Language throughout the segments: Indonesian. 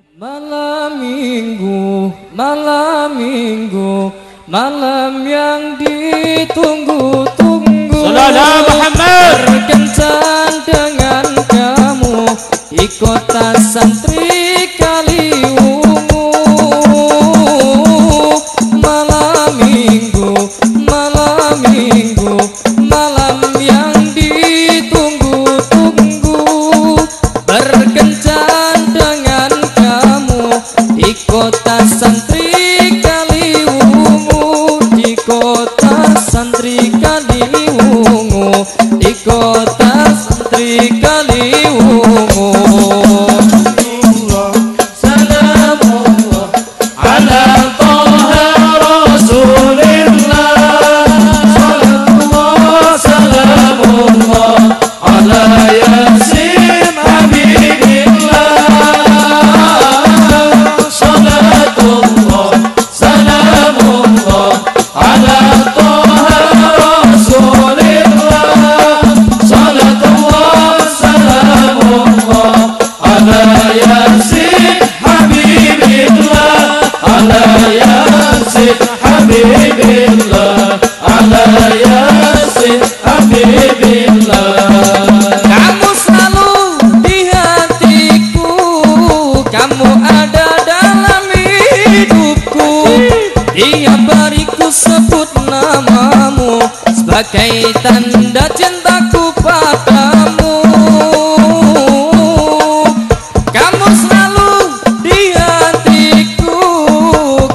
Malam minggu, malam minggu, malam yang ditunggu-tunggu. Saudara Muhammad berkencan dengan kamu ikutan. kota sebagai tanda cintaku padamu. Kamu selalu di hatiku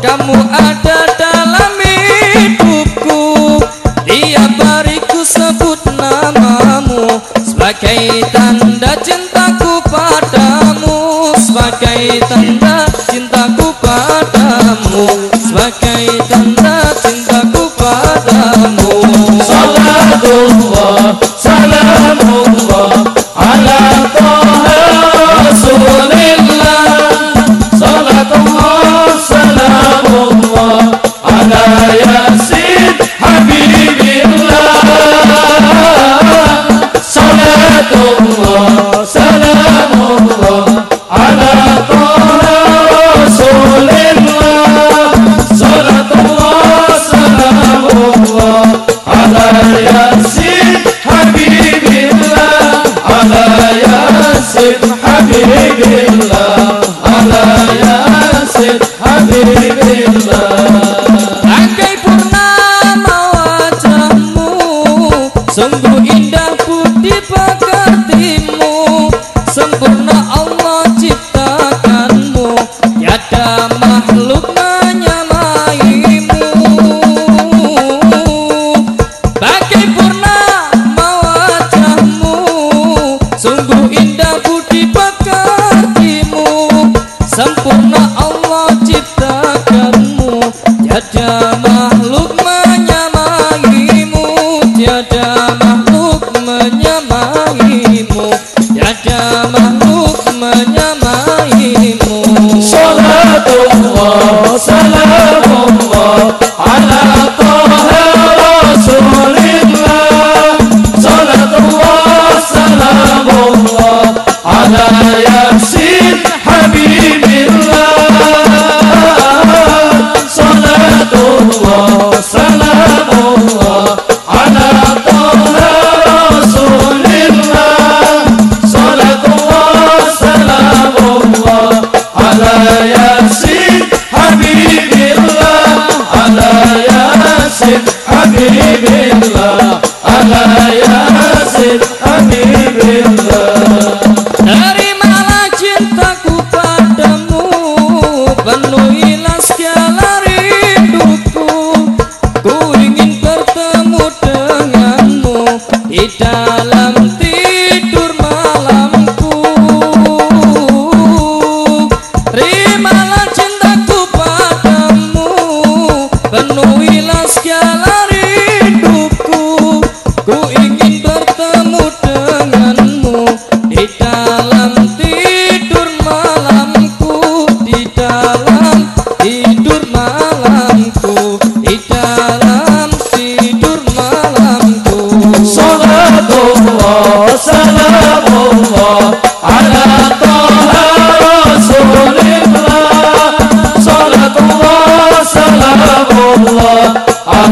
kamu ada dalam hidupku. Tiap hari ku sebut namamu sebagai tanda cintaku padamu sebagai tanda não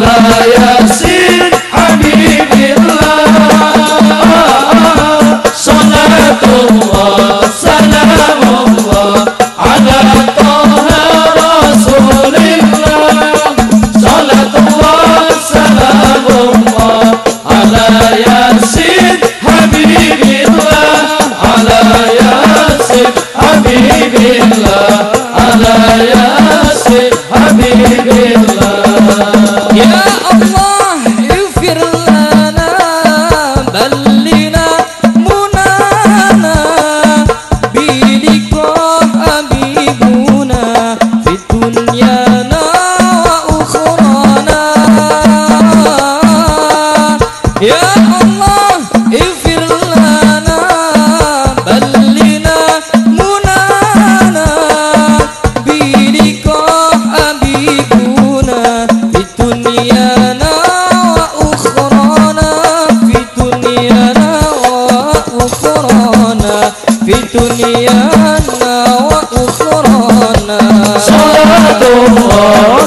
لایا أحيانا وأخرانا. صلاة الله